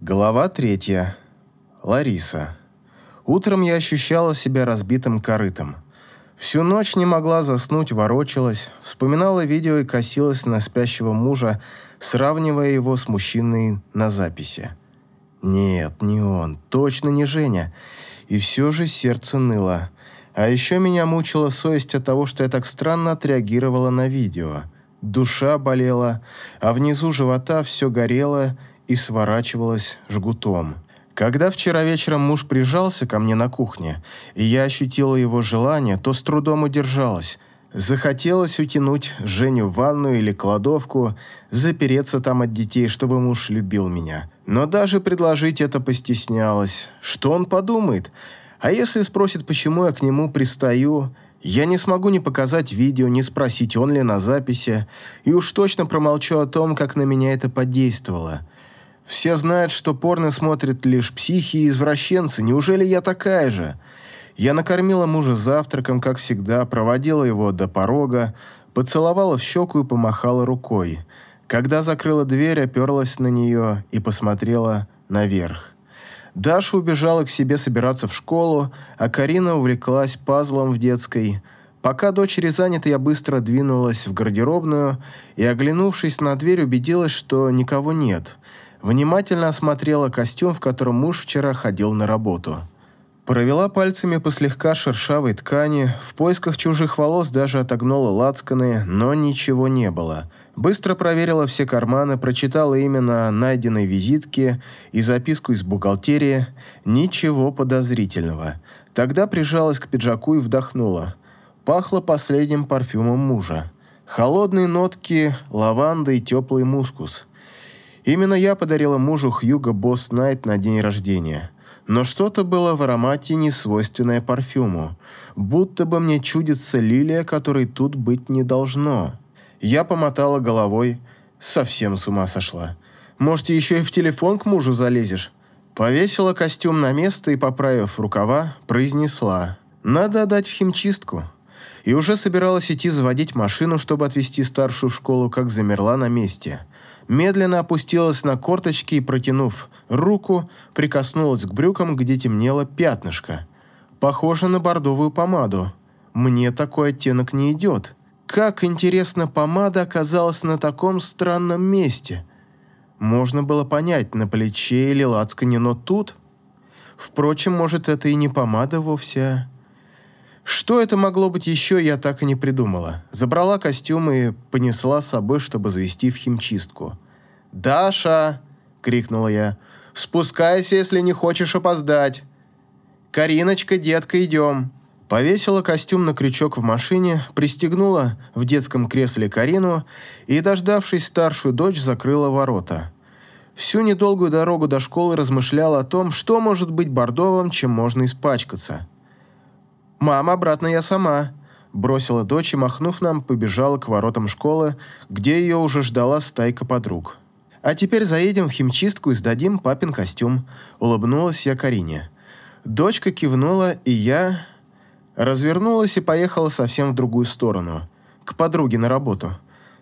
Глава третья. Лариса. Утром я ощущала себя разбитым корытом. Всю ночь не могла заснуть, ворочалась, вспоминала видео и косилась на спящего мужа, сравнивая его с мужчиной на записи. Нет, не он, точно не Женя. И все же сердце ныло. А еще меня мучила совесть от того, что я так странно отреагировала на видео. Душа болела, а внизу живота все горело и сворачивалась жгутом. Когда вчера вечером муж прижался ко мне на кухне, и я ощутила его желание, то с трудом удержалась. Захотелось утянуть Женю в ванную или кладовку, запереться там от детей, чтобы муж любил меня. Но даже предложить это постеснялась. Что он подумает? А если спросит, почему я к нему пристаю, я не смогу ни показать видео, ни спросить, он ли на записи, и уж точно промолчу о том, как на меня это подействовало. Все знают, что порно смотрят лишь психи и извращенцы. Неужели я такая же? Я накормила мужа завтраком, как всегда, проводила его до порога, поцеловала в щеку и помахала рукой. Когда закрыла дверь, оперлась на нее и посмотрела наверх. Даша убежала к себе собираться в школу, а Карина увлеклась пазлом в детской. Пока дочери заняты, я быстро двинулась в гардеробную и, оглянувшись на дверь, убедилась, что никого нет – внимательно осмотрела костюм, в котором муж вчера ходил на работу. Провела пальцами по слегка шершавой ткани, в поисках чужих волос даже отогнула лацканы, но ничего не было. Быстро проверила все карманы, прочитала именно найденной визитки и записку из бухгалтерии. Ничего подозрительного. Тогда прижалась к пиджаку и вдохнула. Пахло последним парфюмом мужа. Холодные нотки, лаванда и теплый мускус. Именно я подарила мужу Хьюго Босс Найт на день рождения. Но что-то было в аромате, не свойственное парфюму. Будто бы мне чудится лилия, которой тут быть не должно. Я помотала головой. Совсем с ума сошла. Может, еще и в телефон к мужу залезешь? Повесила костюм на место и, поправив рукава, произнесла. «Надо отдать в химчистку». И уже собиралась идти заводить машину, чтобы отвезти старшую в школу, как замерла на месте – медленно опустилась на корточки и, протянув руку, прикоснулась к брюкам, где темнело пятнышко. Похоже на бордовую помаду. Мне такой оттенок не идет. Как интересно, помада оказалась на таком странном месте. Можно было понять, на плече или лацкане, но тут... Впрочем, может, это и не помада вовсе, а... Что это могло быть еще, я так и не придумала. Забрала костюм и понесла с собой, чтобы завести в химчистку. «Даша!» — крикнула я. «Спускайся, если не хочешь опоздать!» «Кариночка, детка, идем!» Повесила костюм на крючок в машине, пристегнула в детском кресле Карину и, дождавшись старшую дочь, закрыла ворота. Всю недолгую дорогу до школы размышляла о том, что может быть бордовым, чем можно испачкаться. «Мама, обратно я сама», – бросила дочь и, махнув нам, побежала к воротам школы, где ее уже ждала стайка подруг. «А теперь заедем в химчистку и сдадим папин костюм», – улыбнулась я Карине. Дочка кивнула, и я развернулась и поехала совсем в другую сторону, к подруге на работу.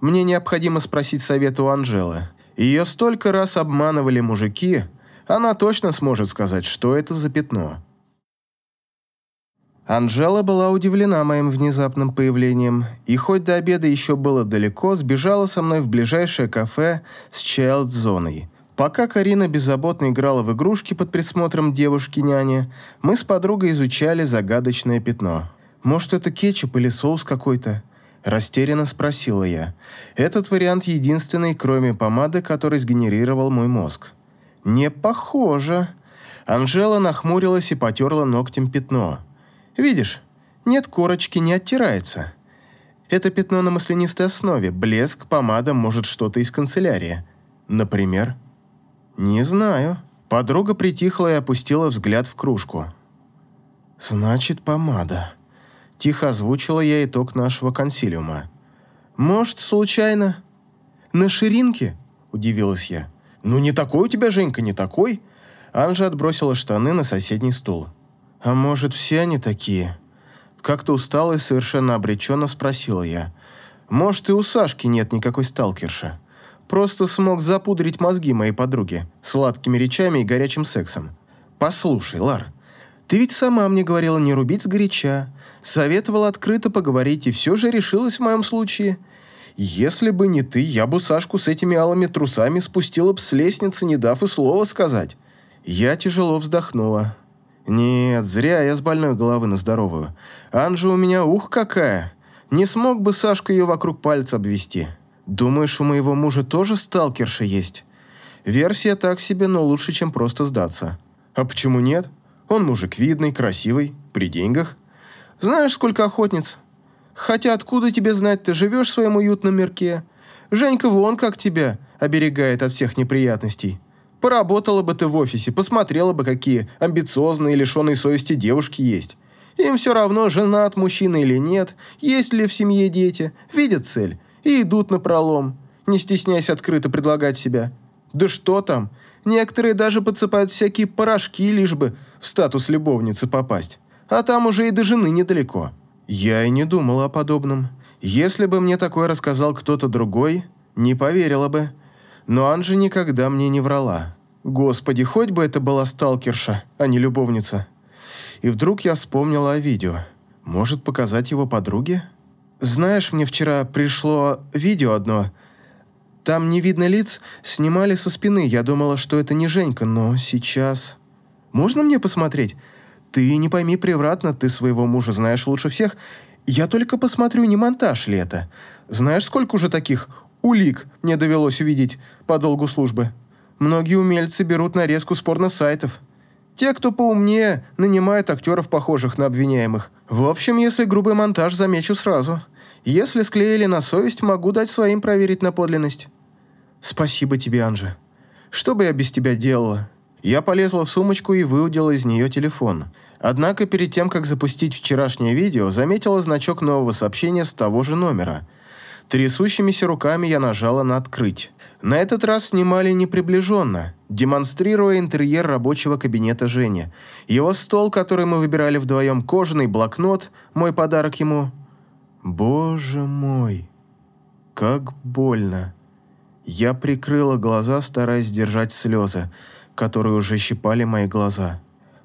Мне необходимо спросить совета у Анжелы. Ее столько раз обманывали мужики, она точно сможет сказать, что это за пятно. Анжела была удивлена моим внезапным появлением, и хоть до обеда еще было далеко, сбежала со мной в ближайшее кафе с чайлд-зоной. Пока Карина беззаботно играла в игрушки под присмотром девушки-няни, мы с подругой изучали загадочное пятно. «Может, это кетчуп или соус какой-то?» Растерянно спросила я. Этот вариант единственный, кроме помады, который сгенерировал мой мозг. «Не похоже». Анжела нахмурилась и потерла ногтем пятно. Видишь, нет корочки, не оттирается. Это пятно на маслянистой основе. Блеск, помада, может, что-то из канцелярии. Например? Не знаю. Подруга притихла и опустила взгляд в кружку. Значит, помада. Тихо озвучила я итог нашего консилиума. Может, случайно? На ширинке? Удивилась я. Ну, не такой у тебя, Женька, не такой. Анжа отбросила штаны на соседний стул. «А может, все они такие?» Как-то устала и совершенно обреченно спросила я. «Может, и у Сашки нет никакой сталкерши?» просто смог запудрить мозги моей подруги сладкими речами и горячим сексом. Послушай, Лар, ты ведь сама мне говорила не рубить сгоряча, советовала открыто поговорить и все же решилась в моем случае. Если бы не ты, я бы Сашку с этими алыми трусами спустила бы с лестницы, не дав и слова сказать. Я тяжело вздохнула. Нет, зря я с больной головы на здоровую. Анжа у меня ух какая. Не смог бы Сашка ее вокруг пальца обвести. Думаешь, у моего мужа тоже сталкерша есть? Версия так себе, но лучше, чем просто сдаться. А почему нет? Он мужик видный, красивый, при деньгах. Знаешь, сколько охотниц? Хотя откуда тебе знать, ты живешь в своем уютном мирке? Женька вон как тебя оберегает от всех неприятностей. Поработала бы ты в офисе, посмотрела бы, какие амбициозные лишенные совести девушки есть. Им все равно, женат мужчина или нет, есть ли в семье дети, видят цель и идут на пролом, не стесняясь открыто предлагать себя. Да что там, некоторые даже подсыпают всякие порошки, лишь бы в статус любовницы попасть. А там уже и до жены недалеко. Я и не думала о подобном. Если бы мне такое рассказал кто-то другой, не поверила бы. Но Анжи никогда мне не врала. Господи, хоть бы это была сталкерша, а не любовница. И вдруг я вспомнила о видео. Может, показать его подруге? Знаешь, мне вчера пришло видео одно. Там не видно лиц, снимали со спины. Я думала, что это не Женька, но сейчас... Можно мне посмотреть? Ты не пойми превратно, ты своего мужа знаешь лучше всех. Я только посмотрю, не монтаж ли это. Знаешь, сколько уже таких улик мне довелось увидеть по долгу службы. Многие умельцы берут нарезку с порно-сайтов. Те, кто поумнее, нанимают актеров, похожих на обвиняемых. В общем, если грубый монтаж, замечу сразу. Если склеили на совесть, могу дать своим проверить на подлинность. Спасибо тебе, Анжи. Что бы я без тебя делала? Я полезла в сумочку и выудила из нее телефон. Однако перед тем, как запустить вчерашнее видео, заметила значок нового сообщения с того же номера – Трясущимися руками я нажала на «Открыть». На этот раз снимали неприближенно, демонстрируя интерьер рабочего кабинета Жени. Его стол, который мы выбирали вдвоем, кожаный блокнот, мой подарок ему. Боже мой, как больно. Я прикрыла глаза, стараясь сдержать слезы, которые уже щипали мои глаза.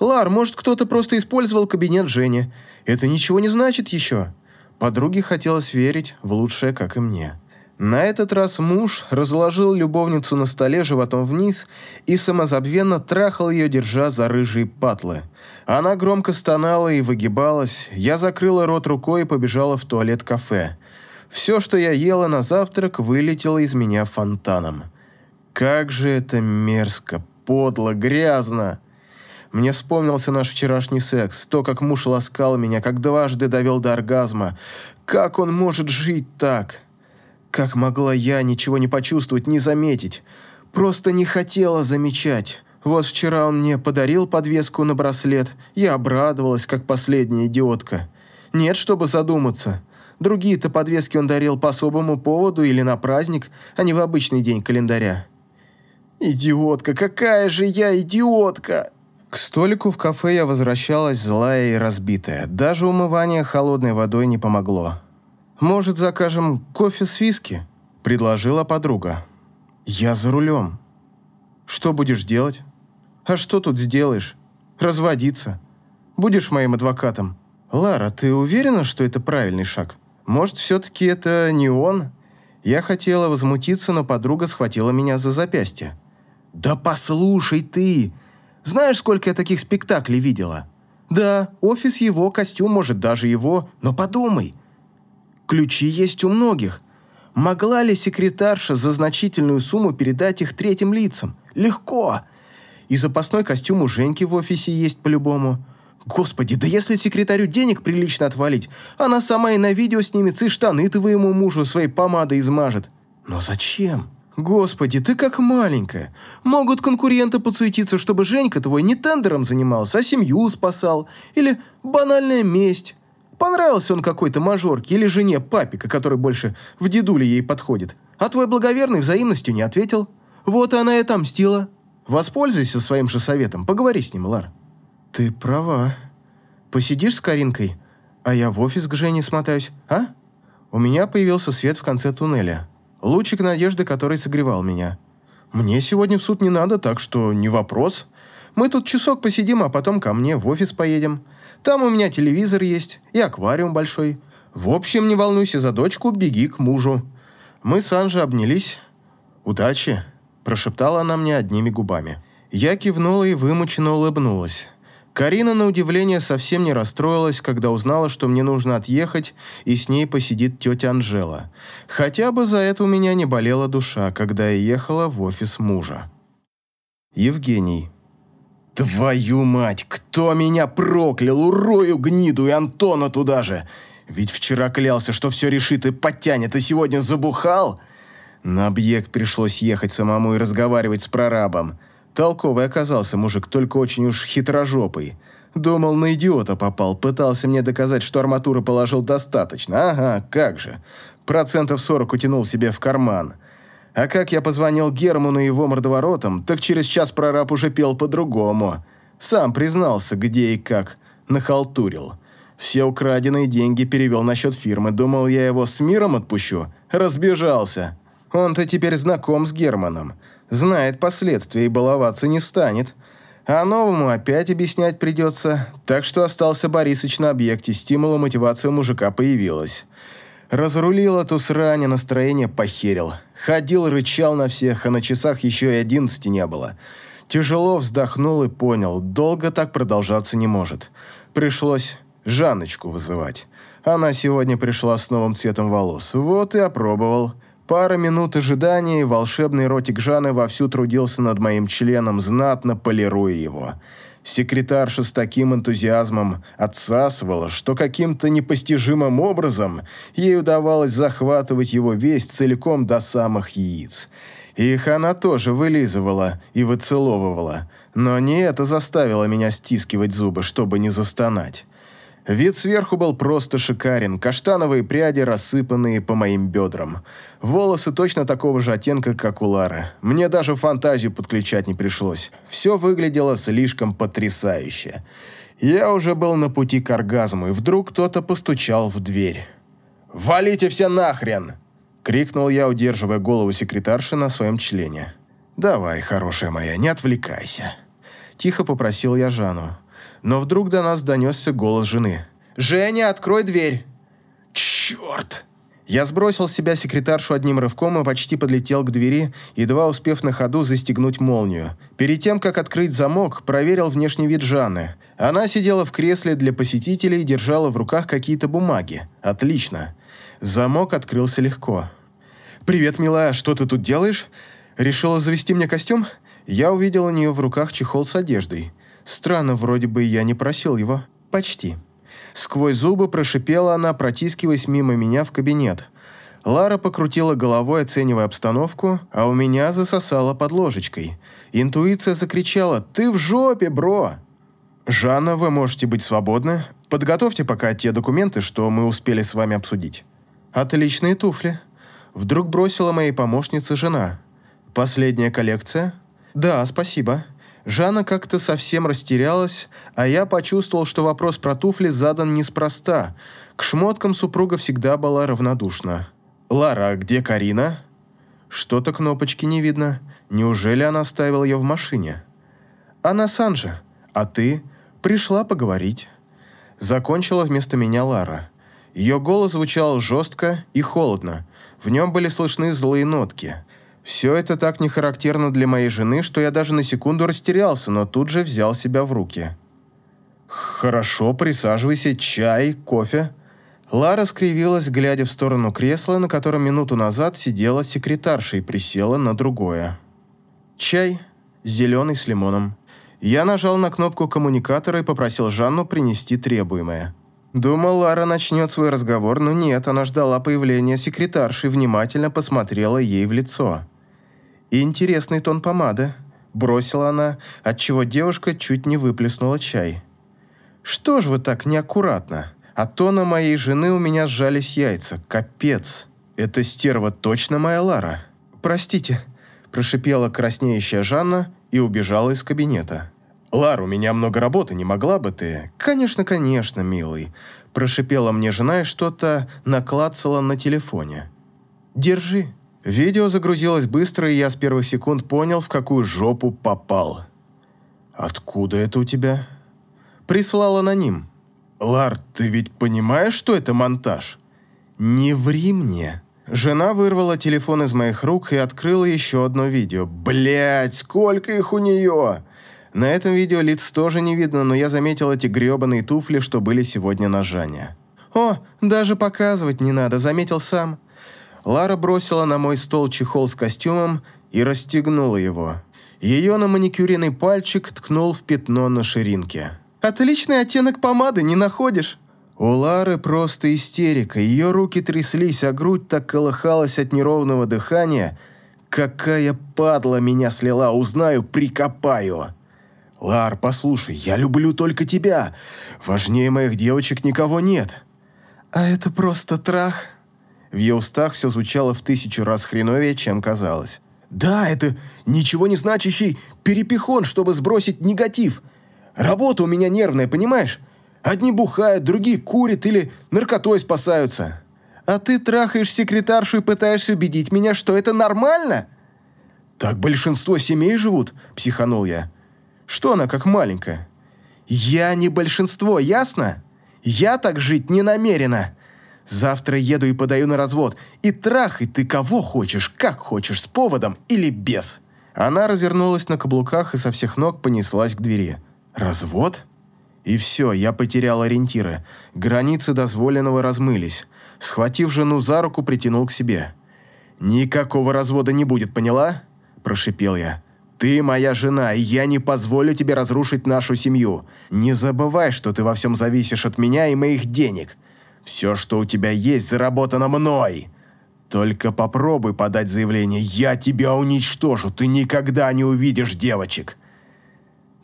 «Лар, может, кто-то просто использовал кабинет Жени? Это ничего не значит еще?» Подруге хотелось верить в лучшее, как и мне. На этот раз муж разложил любовницу на столе животом вниз и самозабвенно трахал ее, держа за рыжие патлы. Она громко стонала и выгибалась. Я закрыла рот рукой и побежала в туалет кафе. Все, что я ела на завтрак, вылетело из меня фонтаном. Как же это мерзко, подло, грязно. Мне вспомнился наш вчерашний секс, то, как муж ласкал меня, как дважды довел до оргазма. Как он может жить так? Как могла я ничего не почувствовать, не заметить? Просто не хотела замечать. Вот вчера он мне подарил подвеску на браслет. Я обрадовалась, как последняя идиотка. Нет, чтобы задуматься. Другие-то подвески он дарил по особому поводу или на праздник, а не в обычный день календаря. «Идиотка! Какая же я идиотка!» К столику в кафе я возвращалась злая и разбитая. Даже умывание холодной водой не помогло. «Может, закажем кофе с виски?» – предложила подруга. «Я за рулем». «Что будешь делать?» «А что тут сделаешь? Разводиться. Будешь моим адвокатом?» «Лара, ты уверена, что это правильный шаг? Может, все-таки это не он?» Я хотела возмутиться, но подруга схватила меня за запястье. «Да послушай ты!» Знаешь, сколько я таких спектаклей видела? Да, офис его, костюм, может, даже его, но подумай. Ключи есть у многих. Могла ли секретарша за значительную сумму передать их третьим лицам? Легко. И запасной костюм у Женьки в офисе есть по-любому. Господи, да если секретарю денег прилично отвалить, она сама и на видео снимется, и штаны твоему мужу своей помадой измажет. Но зачем? Господи, ты как маленькая. Могут конкуренты подсуетиться, чтобы Женька твой не тендером занимался, а семью спасал. Или банальная месть. Понравился он какой-то мажорке или жене папика, который больше в дедуле ей подходит. А твой благоверный взаимностью не ответил. Вот она и отомстила. Воспользуйся своим же советом, поговори с ним, Лар. Ты права. Посидишь с Каринкой, а я в офис к Жене смотаюсь, а? У меня появился свет в конце туннеля. Лучик надежды, который согревал меня. «Мне сегодня в суд не надо, так что не вопрос. Мы тут часок посидим, а потом ко мне в офис поедем. Там у меня телевизор есть и аквариум большой. В общем, не волнуйся за дочку, беги к мужу». Мы с Анжей обнялись. «Удачи», – прошептала она мне одними губами. Я кивнула и вымученно улыбнулась. Карина, на удивление, совсем не расстроилась, когда узнала, что мне нужно отъехать, и с ней посидит тетя Анжела. Хотя бы за это у меня не болела душа, когда я ехала в офис мужа. Евгений. «Твою мать, кто меня проклял, урою гниду и Антона туда же! Ведь вчера клялся, что все решит и подтянет, и сегодня забухал!» На объект пришлось ехать самому и разговаривать с прорабом. Толковый оказался мужик, только очень уж хитрожопый. Думал, на идиота попал, пытался мне доказать, что арматуры положил достаточно. Ага, как же. Процентов 40 утянул себе в карман. А как я позвонил Герману и его мордоворотам, так через час прораб уже пел по-другому. Сам признался, где и как нахалтурил. Все украденные деньги перевел на счет фирмы. Думал, я его с миром отпущу. Разбежался. Он-то теперь знаком с Германом знает последствия и баловаться не станет. А новому опять объяснять придется, так что остался Борисыч на объекте, стимула мотивация мужика появилась. Разрулил эту срань, настроение похерил. Ходил, рычал на всех, а на часах еще и одиннадцати не было. Тяжело вздохнул и понял, долго так продолжаться не может. Пришлось Жанночку вызывать. Она сегодня пришла с новым цветом волос. Вот и опробовал. Пара минут ожидания, и волшебный ротик Жаны вовсю трудился над моим членом, знатно полируя его. Секретарша с таким энтузиазмом отсасывала, что каким-то непостижимым образом ей удавалось захватывать его весь целиком до самых яиц. Их она тоже вылизывала и выцеловывала, но не это заставило меня стискивать зубы, чтобы не застонать. Вид сверху был просто шикарен, каштановые пряди, рассыпанные по моим бедрам. Волосы точно такого же оттенка, как у Лары. Мне даже фантазию подключать не пришлось. Все выглядело слишком потрясающе. Я уже был на пути к оргазму, и вдруг кто-то постучал в дверь. «Валите все нахрен!» — крикнул я, удерживая голову секретарши на своем члене. «Давай, хорошая моя, не отвлекайся». Тихо попросил я Жанну но вдруг до нас донесся голос жены. «Женя, открой дверь!» «Черт!» Я сбросил с себя секретаршу одним рывком и почти подлетел к двери, едва успев на ходу застегнуть молнию. Перед тем, как открыть замок, проверил внешний вид Жанны. Она сидела в кресле для посетителей и держала в руках какие-то бумаги. Отлично. Замок открылся легко. «Привет, милая, что ты тут делаешь? Решила завести мне костюм?» Я увидел у нее в руках чехол с одеждой. Странно, вроде бы я не просил его. Почти. Сквозь зубы прошипела она, протискиваясь мимо меня в кабинет. Лара покрутила головой, оценивая обстановку, а у меня засосала под ложечкой. Интуиция закричала «Ты в жопе, бро!» «Жанна, вы можете быть свободны. Подготовьте пока те документы, что мы успели с вами обсудить». «Отличные туфли». Вдруг бросила моей помощнице жена. «Последняя коллекция?» «Да, спасибо». Жанна как-то совсем растерялась, а я почувствовал, что вопрос про туфли задан неспроста. К шмоткам супруга всегда была равнодушна. «Лара, а где Карина?» «Что-то кнопочки не видно. Неужели она оставила ее в машине?» «Она Санжа. А ты?» «Пришла поговорить». Закончила вместо меня Лара. Ее голос звучал жестко и холодно. В нем были слышны злые нотки – все это так не характерно для моей жены, что я даже на секунду растерялся, но тут же взял себя в руки. «Хорошо, присаживайся. Чай, кофе». Лара скривилась, глядя в сторону кресла, на котором минуту назад сидела секретарша и присела на другое. «Чай, зеленый с лимоном». Я нажал на кнопку коммуникатора и попросил Жанну принести требуемое. Думал, Лара начнет свой разговор, но нет, она ждала появления секретарши и внимательно посмотрела ей в лицо. И интересный тон помады. Бросила она, отчего девушка чуть не выплеснула чай. «Что ж вы так неаккуратно? От тона моей жены у меня сжались яйца. Капец! Эта стерва точно моя Лара. Простите», – прошипела краснеющая Жанна и убежала из кабинета. «Лар, у меня много работы, не могла бы ты?» «Конечно, конечно, милый», – прошипела мне жена и что-то наклацала на телефоне. «Держи». Видео загрузилось быстро, и я с первых секунд понял, в какую жопу попал. «Откуда это у тебя?» «Прислал аноним». «Лар, ты ведь понимаешь, что это монтаж?» «Не ври мне». Жена вырвала телефон из моих рук и открыла еще одно видео. Блять, сколько их у нее! На этом видео лиц тоже не видно, но я заметил эти гребаные туфли, что были сегодня на Жане. «О, даже показывать не надо, заметил сам». Лара бросила на мой стол чехол с костюмом и расстегнула его. Ее на маникюренный пальчик ткнул в пятно на ширинке. «Отличный оттенок помады, не находишь?» У Лары просто истерика. Ее руки тряслись, а грудь так колыхалась от неровного дыхания. «Какая падла меня слила! Узнаю, прикопаю!» «Лар, послушай, я люблю только тебя. Важнее моих девочек никого нет». «А это просто трах?» В ее устах все звучало в тысячу раз хреновее, чем казалось. «Да, это ничего не значащий перепихон, чтобы сбросить негатив. Работа у меня нервная, понимаешь? Одни бухают, другие курят или наркотой спасаются. А ты трахаешь секретаршу и пытаешься убедить меня, что это нормально?» «Так большинство семей живут», – психанул я. «Что она как маленькая?» «Я не большинство, ясно? Я так жить не намерена. Завтра еду и подаю на развод. И трахай ты кого хочешь, как хочешь, с поводом или без». Она развернулась на каблуках и со всех ног понеслась к двери. «Развод?» И все, я потерял ориентиры. Границы дозволенного размылись. Схватив жену за руку, притянул к себе. «Никакого развода не будет, поняла?» – прошипел я. «Ты моя жена, и я не позволю тебе разрушить нашу семью. Не забывай, что ты во всем зависишь от меня и моих денег. Все, что у тебя есть, заработано мной. Только попробуй подать заявление, я тебя уничтожу, ты никогда не увидишь девочек.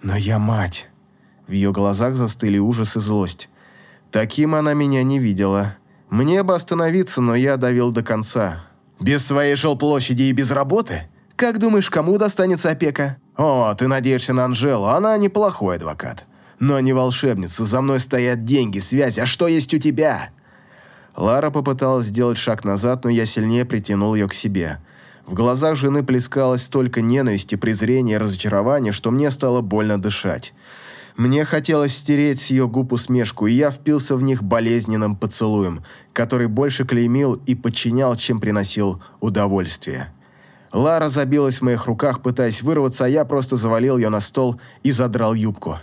Но я мать. В ее глазах застыли ужас и злость. Таким она меня не видела. Мне бы остановиться, но я давил до конца. Без своей жилплощади и без работы? Как думаешь, кому достанется опека? О, ты надеешься на Анжелу, она неплохой адвокат. Но не волшебница, за мной стоят деньги, связь, а что есть у тебя?» Лара попыталась сделать шаг назад, но я сильнее притянул ее к себе. В глазах жены плескалось столько ненависти, презрения и разочарования, что мне стало больно дышать. Мне хотелось стереть с ее губ усмешку, и я впился в них болезненным поцелуем, который больше клеймил и подчинял, чем приносил удовольствие. Лара забилась в моих руках, пытаясь вырваться, а я просто завалил ее на стол и задрал юбку.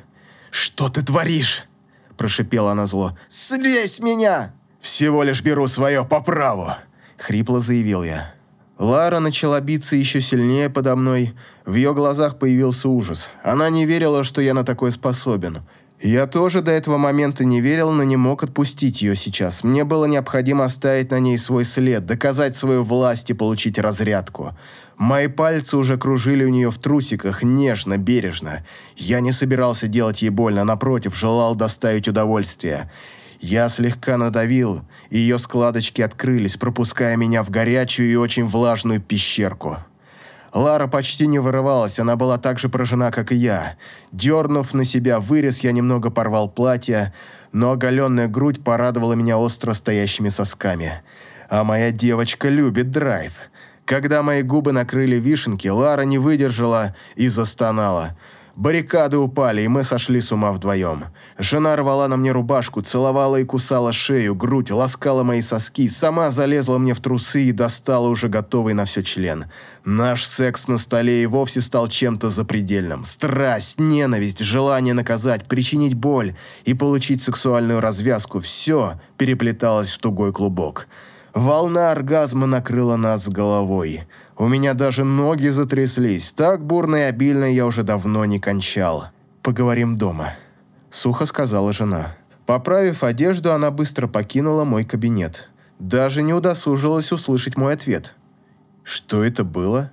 «Что ты творишь?» – прошипела она зло. «Слезь меня!» «Всего лишь беру свое по праву!» – хрипло заявил я. Лара начала биться еще сильнее подо мной. В ее глазах появился ужас. Она не верила, что я на такое способен. Я тоже до этого момента не верил, но не мог отпустить ее сейчас. Мне было необходимо оставить на ней свой след, доказать свою власть и получить разрядку. Мои пальцы уже кружили у нее в трусиках, нежно, бережно. Я не собирался делать ей больно, напротив, желал доставить удовольствие. Я слегка надавил, и ее складочки открылись, пропуская меня в горячую и очень влажную пещерку. Лара почти не вырывалась, она была так же поражена, как и я. Дернув на себя вырез, я немного порвал платье, но оголенная грудь порадовала меня остро стоящими сосками. А моя девочка любит драйв. Когда мои губы накрыли вишенки, Лара не выдержала и застонала – Баррикады упали, и мы сошли с ума вдвоем. Жена рвала на мне рубашку, целовала и кусала шею, грудь, ласкала мои соски, сама залезла мне в трусы и достала уже готовый на все член. Наш секс на столе и вовсе стал чем-то запредельным. Страсть, ненависть, желание наказать, причинить боль и получить сексуальную развязку – все переплеталось в тугой клубок. Волна оргазма накрыла нас головой – у меня даже ноги затряслись. Так бурно и обильно я уже давно не кончал. «Поговорим дома», — сухо сказала жена. Поправив одежду, она быстро покинула мой кабинет. Даже не удосужилась услышать мой ответ. «Что это было?»